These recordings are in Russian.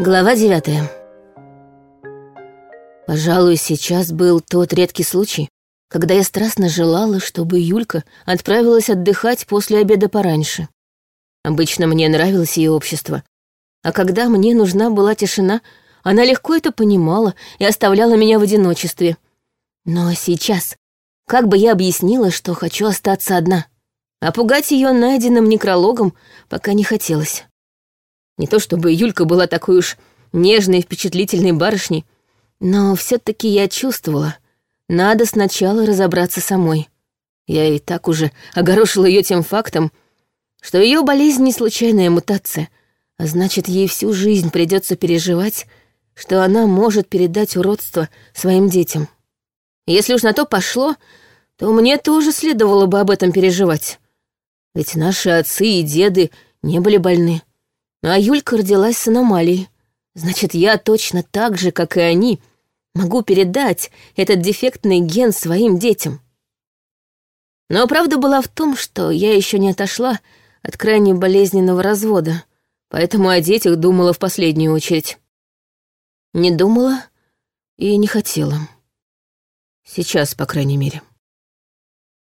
Глава девятая. Пожалуй, сейчас был тот редкий случай, когда я страстно желала, чтобы Юлька отправилась отдыхать после обеда пораньше. Обычно мне нравилось ее общество, а когда мне нужна была тишина, она легко это понимала и оставляла меня в одиночестве. Но сейчас, как бы я объяснила, что хочу остаться одна? А пугать ее найденным некрологом пока не хотелось. Не то чтобы Юлька была такой уж нежной впечатлительной барышней, но все таки я чувствовала, надо сначала разобраться самой. Я и так уже огорошила ее тем фактом, что ее болезнь не случайная мутация, а значит, ей всю жизнь придется переживать, что она может передать уродство своим детям. Если уж на то пошло, то мне тоже следовало бы об этом переживать. Ведь наши отцы и деды не были больны. А Юлька родилась с аномалией. Значит, я точно так же, как и они, могу передать этот дефектный ген своим детям. Но правда была в том, что я еще не отошла от крайне болезненного развода, поэтому о детях думала в последнюю очередь. Не думала и не хотела. Сейчас, по крайней мере.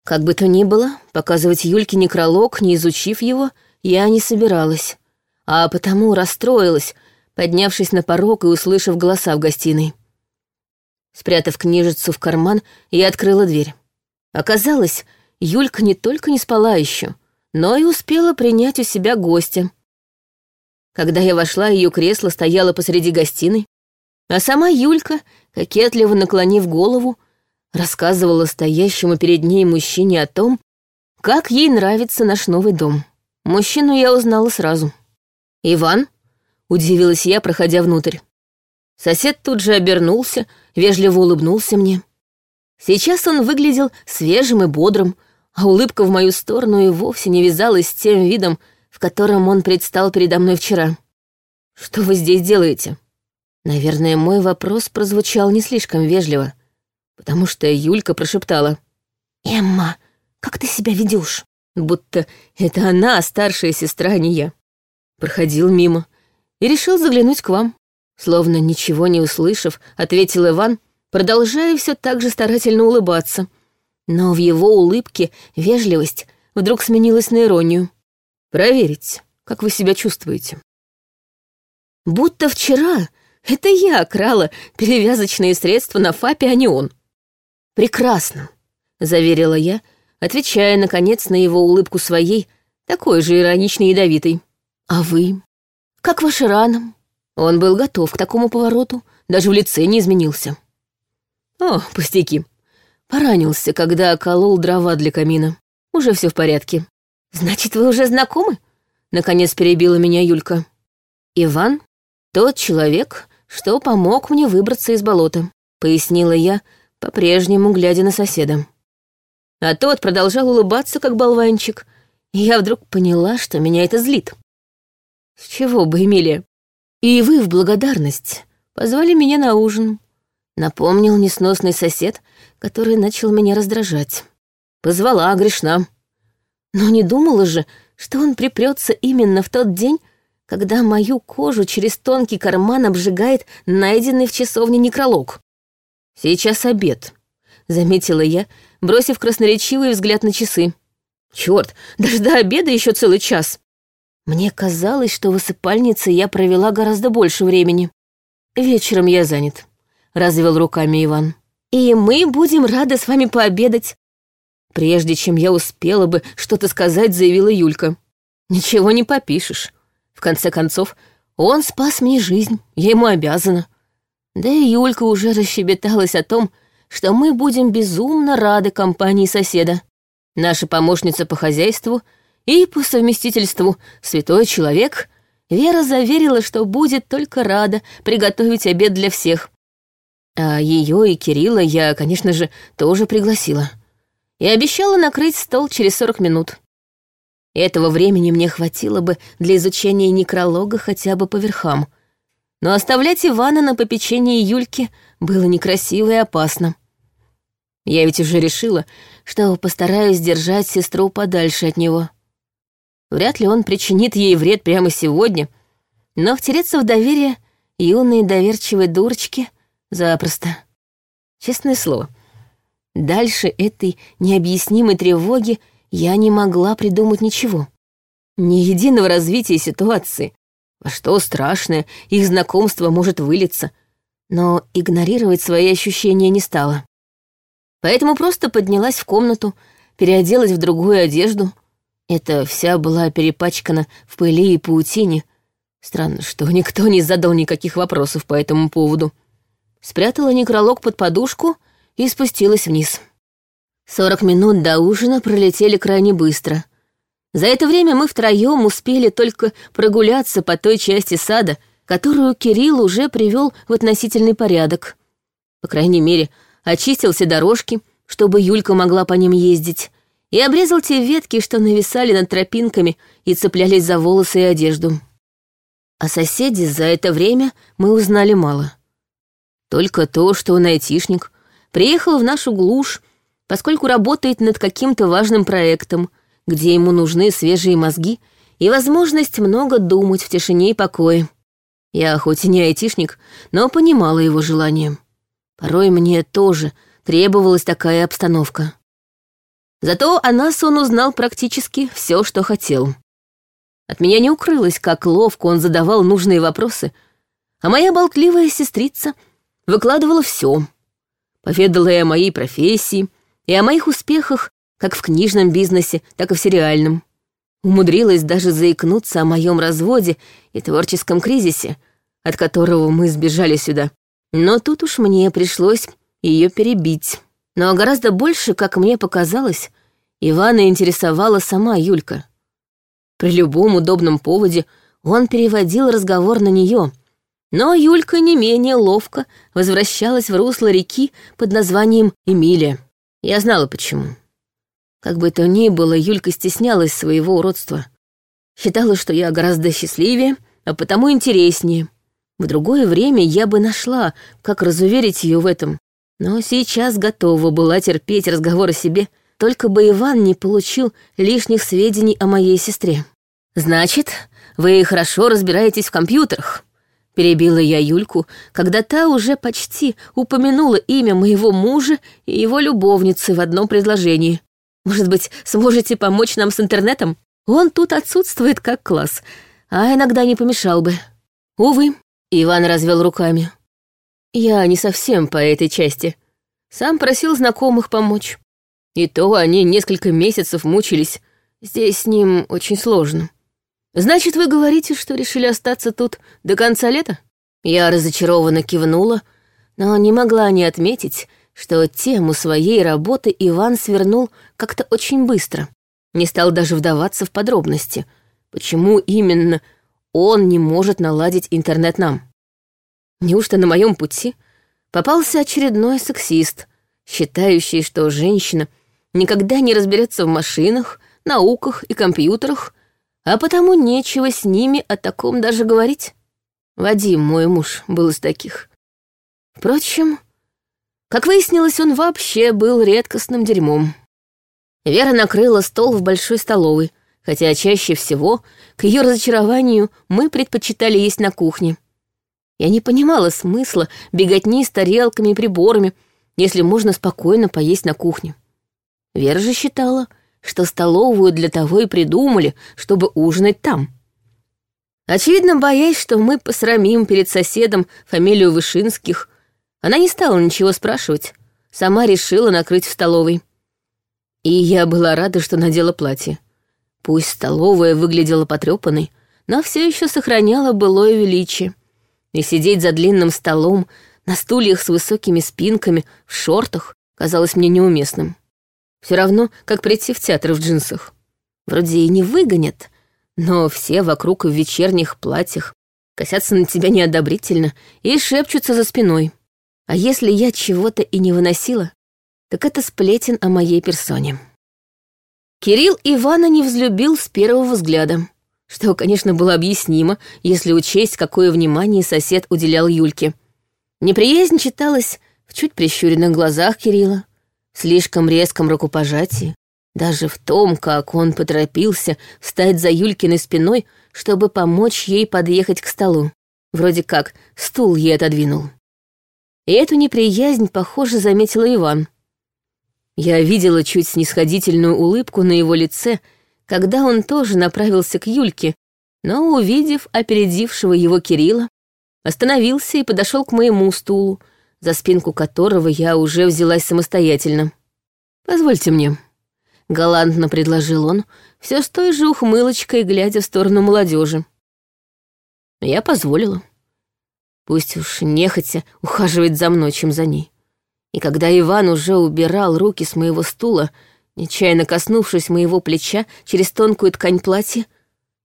Как бы то ни было, показывать Юльке некролог, не изучив его, я не собиралась а потому расстроилась, поднявшись на порог и услышав голоса в гостиной. Спрятав книжицу в карман, я открыла дверь. Оказалось, Юлька не только не спала еще, но и успела принять у себя гостя. Когда я вошла, ее кресло стояло посреди гостиной, а сама Юлька, кокетливо наклонив голову, рассказывала стоящему перед ней мужчине о том, как ей нравится наш новый дом. Мужчину я узнала сразу. «Иван?» — удивилась я, проходя внутрь. Сосед тут же обернулся, вежливо улыбнулся мне. Сейчас он выглядел свежим и бодрым, а улыбка в мою сторону и вовсе не вязалась с тем видом, в котором он предстал передо мной вчера. «Что вы здесь делаете?» Наверное, мой вопрос прозвучал не слишком вежливо, потому что Юлька прошептала. «Эмма, как ты себя ведешь? Будто это она, старшая сестра, а не я проходил мимо и решил заглянуть к вам. Словно ничего не услышав, ответил Иван, продолжая все так же старательно улыбаться. Но в его улыбке вежливость вдруг сменилась на иронию. «Проверить, как вы себя чувствуете». Будто вчера это я крала перевязочные средства на ФАПе, а не он. «Прекрасно», — заверила я, отвечая, наконец, на его улыбку своей, такой же ироничной и ядовитой. «А вы? Как ваши раны?» Он был готов к такому повороту, даже в лице не изменился. «О, пустяки. Поранился, когда колол дрова для камина. Уже все в порядке». «Значит, вы уже знакомы?» Наконец перебила меня Юлька. «Иван — тот человек, что помог мне выбраться из болота», — пояснила я, по-прежнему глядя на соседа. А тот продолжал улыбаться, как болванчик, и я вдруг поняла, что меня это злит. С чего бы, Эмилия? И вы в благодарность позвали меня на ужин. Напомнил несносный сосед, который начал меня раздражать. Позвала грешна. Но не думала же, что он припрется именно в тот день, когда мою кожу через тонкий карман обжигает найденный в часовне некролог. «Сейчас обед», — заметила я, бросив красноречивый взгляд на часы. «Чёрт, даже до обеда еще целый час». Мне казалось, что в высыпальнице я провела гораздо больше времени. Вечером я занят, — развел руками Иван. И мы будем рады с вами пообедать. Прежде чем я успела бы что-то сказать, заявила Юлька. Ничего не попишешь. В конце концов, он спас мне жизнь, я ему обязана. Да и Юлька уже расщебеталась о том, что мы будем безумно рады компании соседа. Наша помощница по хозяйству — и по совместительству святой человек, Вера заверила, что будет только рада приготовить обед для всех. А ее и Кирилла я, конечно же, тоже пригласила. И обещала накрыть стол через 40 минут. Этого времени мне хватило бы для изучения некролога хотя бы по верхам. Но оставлять Ивана на попечении Юльки было некрасиво и опасно. Я ведь уже решила, что постараюсь держать сестру подальше от него. Вряд ли он причинит ей вред прямо сегодня, но втереться в доверие юной доверчивой дурочке запросто. Честное слово, дальше этой необъяснимой тревоги я не могла придумать ничего. Ни единого развития ситуации, во что страшное их знакомство может вылиться, но игнорировать свои ощущения не стала. Поэтому просто поднялась в комнату, переоделась в другую одежду. Эта вся была перепачкана в пыли и паутине. Странно, что никто не задал никаких вопросов по этому поводу. Спрятала некролог под подушку и спустилась вниз. Сорок минут до ужина пролетели крайне быстро. За это время мы втроем успели только прогуляться по той части сада, которую Кирилл уже привел в относительный порядок. По крайней мере, очистил все дорожки, чтобы Юлька могла по ним ездить, и обрезал те ветки, что нависали над тропинками и цеплялись за волосы и одежду. О соседе за это время мы узнали мало. Только то, что он айтишник, приехал в нашу глушь, поскольку работает над каким-то важным проектом, где ему нужны свежие мозги и возможность много думать в тишине и покое. Я хоть и не айтишник, но понимала его желание. Порой мне тоже требовалась такая обстановка. Зато о нас он узнал практически все, что хотел. От меня не укрылось, как ловко он задавал нужные вопросы, а моя болтливая сестрица выкладывала все. Поведала и о моей профессии, и о моих успехах как в книжном бизнесе, так и в сериальном. Умудрилась даже заикнуться о моем разводе и творческом кризисе, от которого мы сбежали сюда. Но тут уж мне пришлось ее перебить. Но гораздо больше, как мне показалось, Ивана интересовала сама Юлька. При любом удобном поводе он переводил разговор на нее, но Юлька не менее ловко возвращалась в русло реки под названием Эмилия. Я знала почему. Как бы то ни было, Юлька стеснялась своего уродства. Считала, что я гораздо счастливее, а потому интереснее. В другое время я бы нашла, как разуверить ее в этом. Но сейчас готова была терпеть разговор о себе, только бы Иван не получил лишних сведений о моей сестре. «Значит, вы хорошо разбираетесь в компьютерах», — перебила я Юльку, когда та уже почти упомянула имя моего мужа и его любовницы в одном предложении. Может быть, сможете помочь нам с интернетом? Он тут отсутствует как класс, а иногда не помешал бы. Увы, Иван развел руками. Я не совсем по этой части. Сам просил знакомых помочь. И то они несколько месяцев мучились. Здесь с ним очень сложно. Значит, вы говорите, что решили остаться тут до конца лета? Я разочарованно кивнула, но не могла не отметить, что тему своей работы Иван свернул как-то очень быстро. Не стал даже вдаваться в подробности, почему именно он не может наладить интернет нам. Неужто на моем пути попался очередной сексист, считающий, что женщина никогда не разберется в машинах, науках и компьютерах, а потому нечего с ними о таком даже говорить? Вадим, мой муж, был из таких. Впрочем, как выяснилось, он вообще был редкостным дерьмом. Вера накрыла стол в большой столовой, хотя чаще всего, к ее разочарованию, мы предпочитали есть на кухне. Я не понимала смысла беготни с тарелками и приборами, если можно спокойно поесть на кухне. Вера же считала, что столовую для того и придумали, чтобы ужинать там. Очевидно, боясь, что мы посрамим перед соседом фамилию Вышинских, она не стала ничего спрашивать, сама решила накрыть в столовой. И я была рада, что надела платье. Пусть столовая выглядела потрепанной, но все еще сохраняла былое величие. И сидеть за длинным столом на стульях с высокими спинками, в шортах, казалось мне неуместным. Все равно, как прийти в театр в джинсах. Вроде и не выгонят, но все вокруг в вечерних платьях косятся на тебя неодобрительно и шепчутся за спиной. А если я чего-то и не выносила, так это сплетен о моей персоне. Кирилл Ивана не взлюбил с первого взгляда, что, конечно, было объяснимо, если учесть, какое внимание сосед уделял Юльке. Неприязнь читалась в чуть прищуренных глазах Кирилла, в слишком резком рукопожатии, даже в том, как он поторопился встать за Юлькиной спиной, чтобы помочь ей подъехать к столу. Вроде как стул ей отодвинул. И эту неприязнь, похоже, заметила Иван. Я видела чуть снисходительную улыбку на его лице, когда он тоже направился к Юльке, но, увидев опередившего его Кирилла, остановился и подошел к моему стулу, за спинку которого я уже взялась самостоятельно. «Позвольте мне», — галантно предложил он, все с той же ухмылочкой, глядя в сторону молодежи. Я позволила. Пусть уж нехотя ухаживает за мной, чем за ней. И когда Иван уже убирал руки с моего стула, нечаянно коснувшись моего плеча через тонкую ткань платья,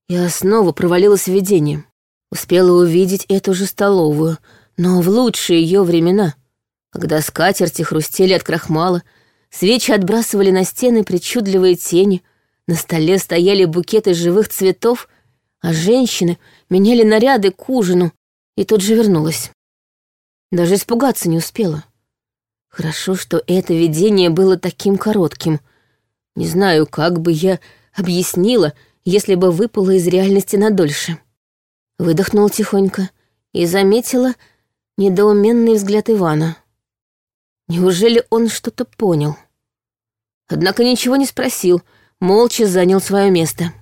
я снова провалилась в видение. Успела увидеть эту же столовую, но в лучшие ее времена, когда скатерти хрустели от крахмала, свечи отбрасывали на стены причудливые тени, на столе стояли букеты живых цветов, а женщины меняли наряды к ужину, и тут же вернулась. Даже испугаться не успела. Хорошо, что это видение было таким коротким. Не знаю, как бы я объяснила, если бы выпала из реальности надольше. Выдохнула тихонько и заметила недоуменный взгляд Ивана. Неужели он что-то понял? Однако ничего не спросил, молча занял свое место.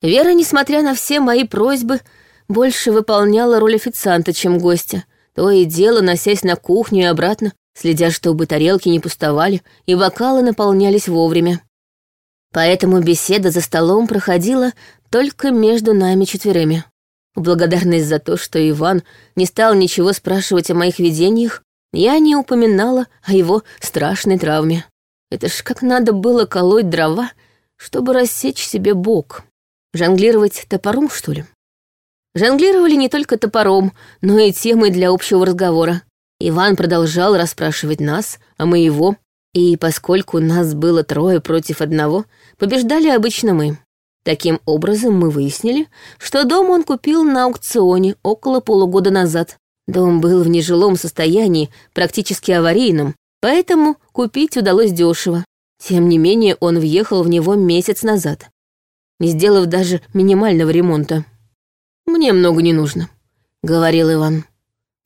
Вера, несмотря на все мои просьбы, больше выполняла роль официанта, чем гостя, то и дело носясь на кухню и обратно, следя, чтобы тарелки не пустовали и бокалы наполнялись вовремя. Поэтому беседа за столом проходила только между нами четверыми. В благодарность за то, что Иван не стал ничего спрашивать о моих видениях, я не упоминала о его страшной травме. Это ж как надо было колоть дрова, чтобы рассечь себе бок. Жонглировать топором, что ли? Жонглировали не только топором, но и темой для общего разговора. Иван продолжал расспрашивать нас, а мы его, и поскольку нас было трое против одного, побеждали обычно мы. Таким образом, мы выяснили, что дом он купил на аукционе около полугода назад. Дом был в нежилом состоянии, практически аварийном, поэтому купить удалось дешево. Тем не менее, он въехал в него месяц назад, не сделав даже минимального ремонта. «Мне много не нужно», — говорил Иван.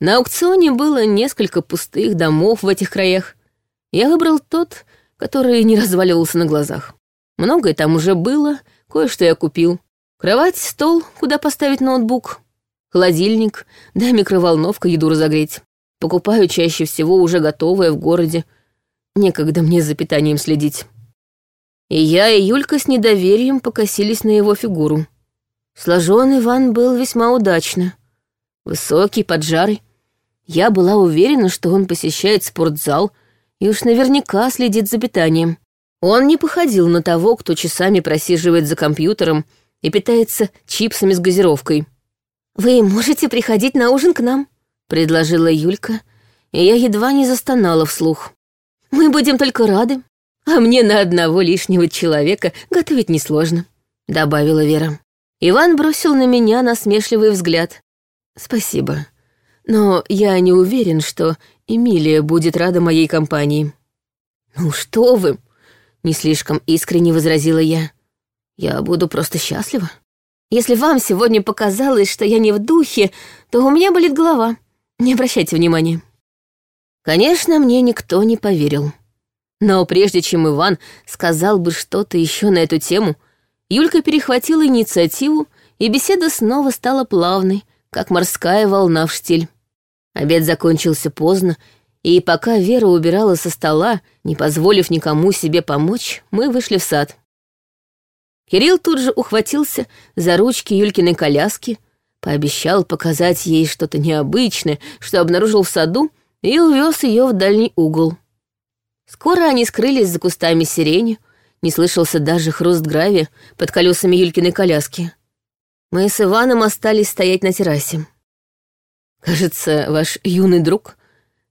На аукционе было несколько пустых домов в этих краях. Я выбрал тот, который не разваливался на глазах. Многое там уже было, кое-что я купил. Кровать, стол, куда поставить ноутбук, холодильник, да микроволновка еду разогреть. Покупаю чаще всего уже готовое в городе. Некогда мне за питанием следить. И я, и Юлька с недоверием покосились на его фигуру. Сложен Иван был весьма удачно. Высокий, поджарый. Я была уверена, что он посещает спортзал и уж наверняка следит за питанием. Он не походил на того, кто часами просиживает за компьютером и питается чипсами с газировкой. «Вы можете приходить на ужин к нам?» — предложила Юлька, и я едва не застонала вслух. «Мы будем только рады, а мне на одного лишнего человека готовить несложно», — добавила Вера. Иван бросил на меня насмешливый взгляд. «Спасибо. Но я не уверен, что Эмилия будет рада моей компании». «Ну что вы!» — не слишком искренне возразила я. «Я буду просто счастлива. Если вам сегодня показалось, что я не в духе, то у меня болит голова. Не обращайте внимания». Конечно, мне никто не поверил. Но прежде чем Иван сказал бы что-то еще на эту тему, Юлька перехватила инициативу, и беседа снова стала плавной, как морская волна в штиль. Обед закончился поздно, и пока Вера убирала со стола, не позволив никому себе помочь, мы вышли в сад. Кирилл тут же ухватился за ручки Юлькиной коляски, пообещал показать ей что-то необычное, что обнаружил в саду, и увез ее в дальний угол. Скоро они скрылись за кустами сирени, не слышался даже хруст гравия под колесами Юлькиной коляски. Мы с Иваном остались стоять на террасе. «Кажется, ваш юный друг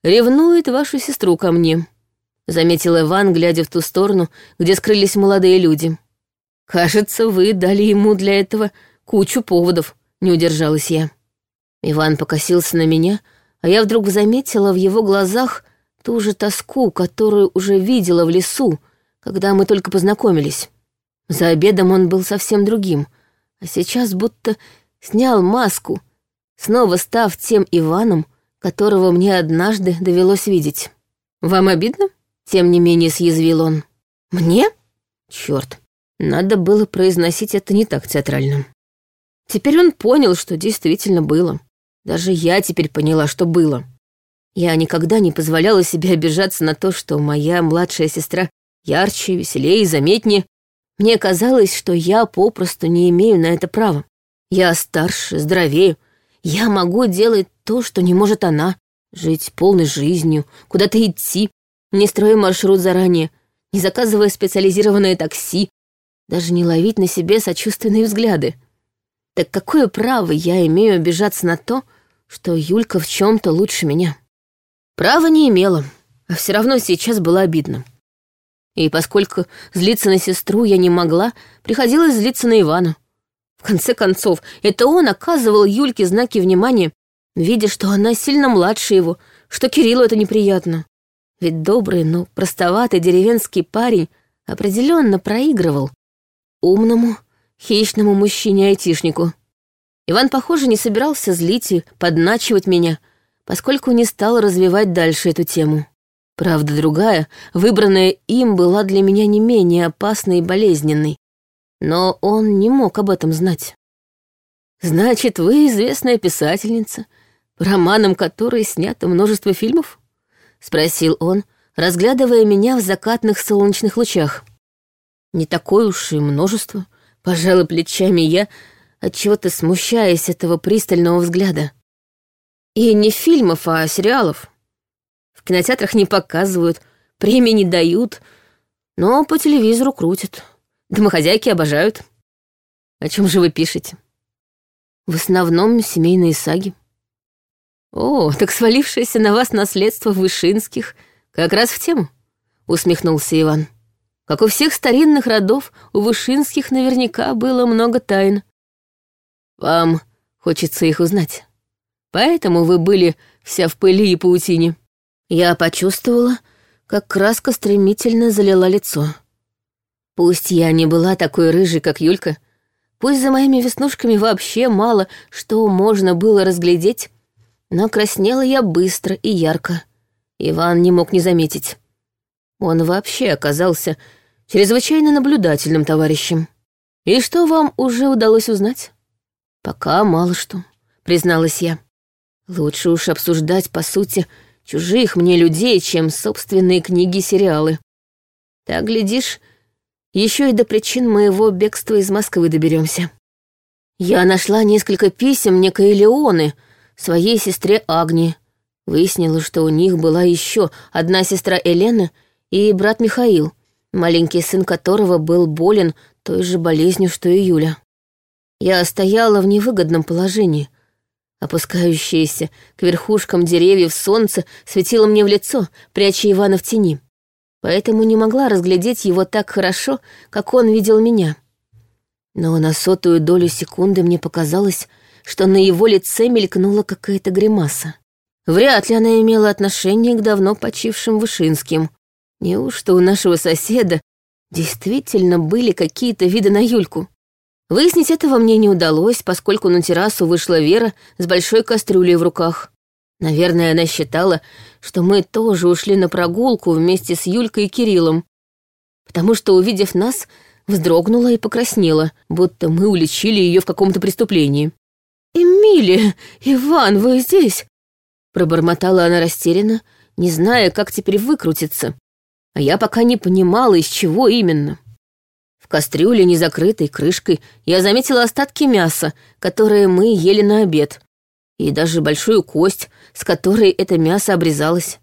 ревнует вашу сестру ко мне», — заметил Иван, глядя в ту сторону, где скрылись молодые люди. «Кажется, вы дали ему для этого кучу поводов», — не удержалась я. Иван покосился на меня, а я вдруг заметила в его глазах ту же тоску, которую уже видела в лесу, когда мы только познакомились. За обедом он был совсем другим, а сейчас будто снял маску, снова став тем Иваном, которого мне однажды довелось видеть. «Вам обидно?» — тем не менее съязвил он. «Мне? Черт, надо было произносить это не так театрально. Теперь он понял, что действительно было. Даже я теперь поняла, что было. Я никогда не позволяла себе обижаться на то, что моя младшая сестра ярче, веселее и заметнее. Мне казалось, что я попросту не имею на это права. Я старше, здоровее. Я могу делать то, что не может она. Жить полной жизнью, куда-то идти, не строя маршрут заранее, не заказывая специализированное такси, даже не ловить на себе сочувственные взгляды. Так какое право я имею обижаться на то, что Юлька в чем то лучше меня? Права не имела, а все равно сейчас было обидно. И поскольку злиться на сестру я не могла, приходилось злиться на Ивана. В конце концов, это он оказывал Юльке знаки внимания, видя, что она сильно младше его, что Кириллу это неприятно. Ведь добрый, но простоватый деревенский парень определенно проигрывал умному, хищному мужчине-айтишнику. Иван, похоже, не собирался злить и подначивать меня — поскольку не стал развивать дальше эту тему. Правда, другая, выбранная им, была для меня не менее опасной и болезненной. Но он не мог об этом знать. «Значит, вы известная писательница, по романам которой снято множество фильмов?» — спросил он, разглядывая меня в закатных солнечных лучах. «Не такое уж и множество», — пожала плечами я, отчего-то смущаясь этого пристального взгляда. И не фильмов, а сериалов. В кинотеатрах не показывают, премии не дают, но по телевизору крутят. Домохозяйки обожают. О чем же вы пишете? В основном семейные саги. О, так свалившееся на вас наследство Вышинских как раз в тему, усмехнулся Иван. Как у всех старинных родов, у Вышинских наверняка было много тайн. Вам хочется их узнать. Поэтому вы были вся в пыли и паутине. Я почувствовала, как краска стремительно залила лицо. Пусть я не была такой рыжей, как Юлька, пусть за моими веснушками вообще мало что можно было разглядеть, но краснела я быстро и ярко. Иван не мог не заметить. Он вообще оказался чрезвычайно наблюдательным товарищем. И что вам уже удалось узнать? Пока мало что, призналась я. Лучше уж обсуждать, по сути, чужих мне людей, чем собственные книги и сериалы. Так, глядишь, еще и до причин моего бегства из Москвы доберемся. Я нашла несколько писем некой Леоны, своей сестре Агни. Выяснила, что у них была еще одна сестра Елена и брат Михаил, маленький сын которого был болен той же болезнью, что и Юля. Я стояла в невыгодном положении — Опускающееся к верхушкам деревьев солнце светило мне в лицо, пряча Ивана в тени. Поэтому не могла разглядеть его так хорошо, как он видел меня. Но на сотую долю секунды мне показалось, что на его лице мелькнула какая-то гримаса. Вряд ли она имела отношение к давно почившим Вышинским. Неужто у нашего соседа действительно были какие-то виды на Юльку? Выяснить этого мне не удалось, поскольку на террасу вышла Вера с большой кастрюлей в руках. Наверное, она считала, что мы тоже ушли на прогулку вместе с Юлькой и Кириллом, потому что, увидев нас, вздрогнула и покраснела, будто мы уличили ее в каком-то преступлении. «Эмилия, Иван, вы здесь?» Пробормотала она растерянно, не зная, как теперь выкрутиться. А я пока не понимала, из чего именно кастрюле, не закрытой крышкой, я заметила остатки мяса, которые мы ели на обед, и даже большую кость, с которой это мясо обрезалось.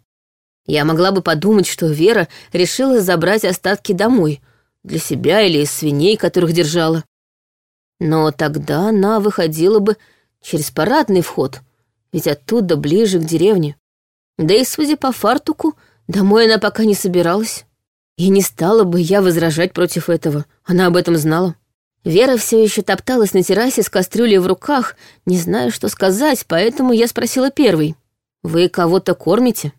Я могла бы подумать, что Вера решила забрать остатки домой, для себя или из свиней, которых держала. Но тогда она выходила бы через парадный вход, ведь оттуда ближе к деревне. Да и, судя по фартуку, домой она пока не собиралась. И не стала бы я возражать против этого. Она об этом знала. Вера все еще топталась на террасе с кастрюлей в руках, не зная, что сказать, поэтому я спросила первой. «Вы кого-то кормите?»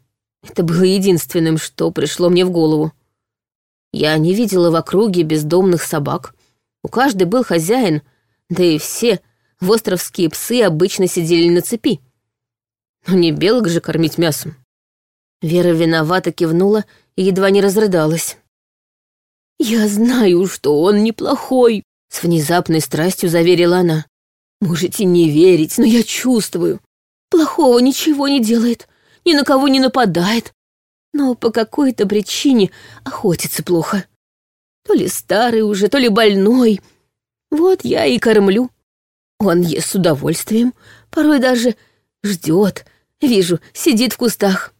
Это было единственным, что пришло мне в голову. Я не видела в округе бездомных собак. У каждой был хозяин, да и все Востровские псы обычно сидели на цепи. Но не белок же кормить мясом. Вера виновато кивнула и едва не разрыдалась. «Я знаю, что он неплохой», — с внезапной страстью заверила она. «Можете не верить, но я чувствую. Плохого ничего не делает, ни на кого не нападает, но по какой-то причине охотится плохо. То ли старый уже, то ли больной. Вот я и кормлю. Он ест с удовольствием, порой даже ждет, вижу, сидит в кустах.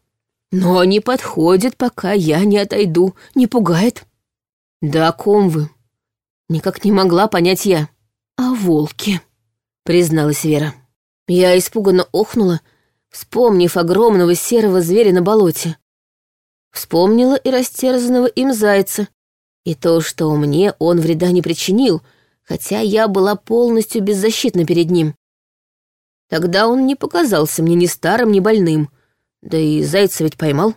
Но не подходит, пока я не отойду, не пугает. Да о ком вы? Никак не могла понять я. О волке, призналась Вера. Я испуганно охнула, вспомнив огромного серого зверя на болоте. Вспомнила и растерзанного им зайца, и то, что мне он вреда не причинил, хотя я была полностью беззащитна перед ним. Тогда он не показался мне ни старым, ни больным, да и зайца ведь поймал.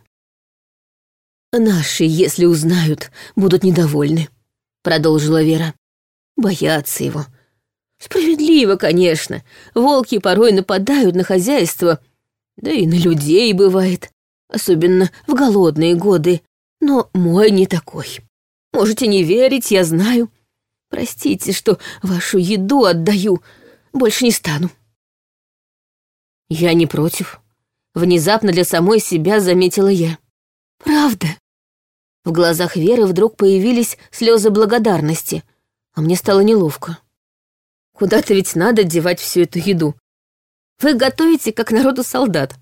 «Наши, если узнают, будут недовольны», — продолжила Вера. «Боятся его. Справедливо, конечно. Волки порой нападают на хозяйство, да и на людей бывает особенно в голодные годы, но мой не такой. Можете не верить, я знаю. Простите, что вашу еду отдаю, больше не стану. Я не против. Внезапно для самой себя заметила я. Правда? В глазах Веры вдруг появились слезы благодарности, а мне стало неловко. Куда-то ведь надо девать всю эту еду. Вы готовите, как народу солдат.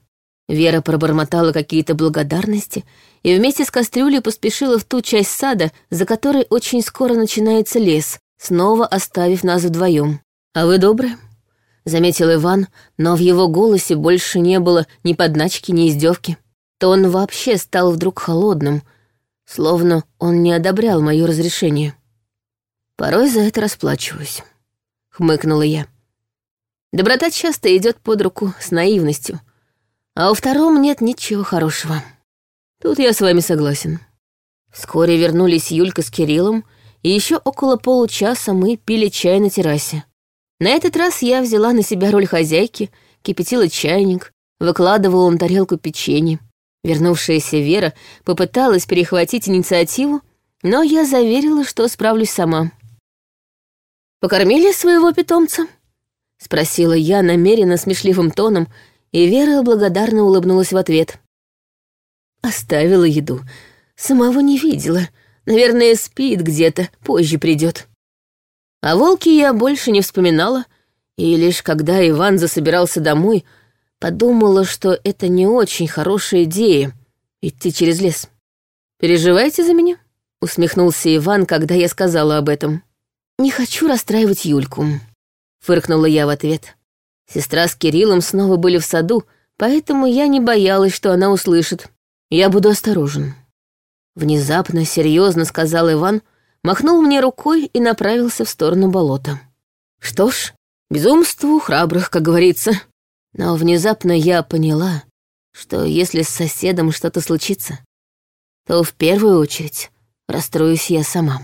Вера пробормотала какие-то благодарности и вместе с кастрюлей поспешила в ту часть сада, за которой очень скоро начинается лес, снова оставив нас вдвоем. «А вы добрые?» — заметил Иван, но в его голосе больше не было ни подначки, ни издевки. То он вообще стал вдруг холодным, словно он не одобрял мое разрешение. «Порой за это расплачиваюсь», — хмыкнула я. Доброта часто идет под руку с наивностью — а у втором нет ничего хорошего. Тут я с вами согласен. Вскоре вернулись Юлька с Кириллом, и еще около получаса мы пили чай на террасе. На этот раз я взяла на себя роль хозяйки, кипятила чайник, выкладывала на тарелку печенье. Вернувшаяся Вера попыталась перехватить инициативу, но я заверила, что справлюсь сама. «Покормили своего питомца?» — спросила я намеренно смешливым тоном, и Вера благодарно улыбнулась в ответ. Оставила еду. Самого не видела. Наверное, спит где-то, позже придет. О волке я больше не вспоминала, и лишь когда Иван засобирался домой, подумала, что это не очень хорошая идея — идти через лес. «Переживаете за меня?» — усмехнулся Иван, когда я сказала об этом. «Не хочу расстраивать Юльку», — фыркнула я в ответ. Сестра с Кириллом снова были в саду, поэтому я не боялась, что она услышит. Я буду осторожен. Внезапно, серьезно сказал Иван, махнул мне рукой и направился в сторону болота. Что ж, безумству храбрых, как говорится. Но внезапно я поняла, что если с соседом что-то случится, то в первую очередь расстроюсь я сама.